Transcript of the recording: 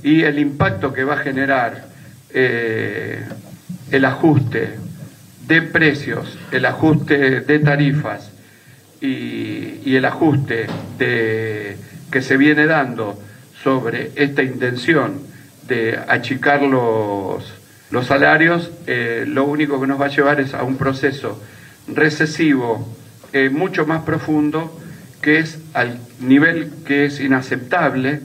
y el impacto que va a generar eh, el ajuste de precios, el ajuste de tarifas y, el ajuste que se viene dando sobre esta intención de achicar los, salarios, eh, lo único que nos va a llevar es a un proceso recesivo eh, mucho más profundo, que es al nivel que es inaceptable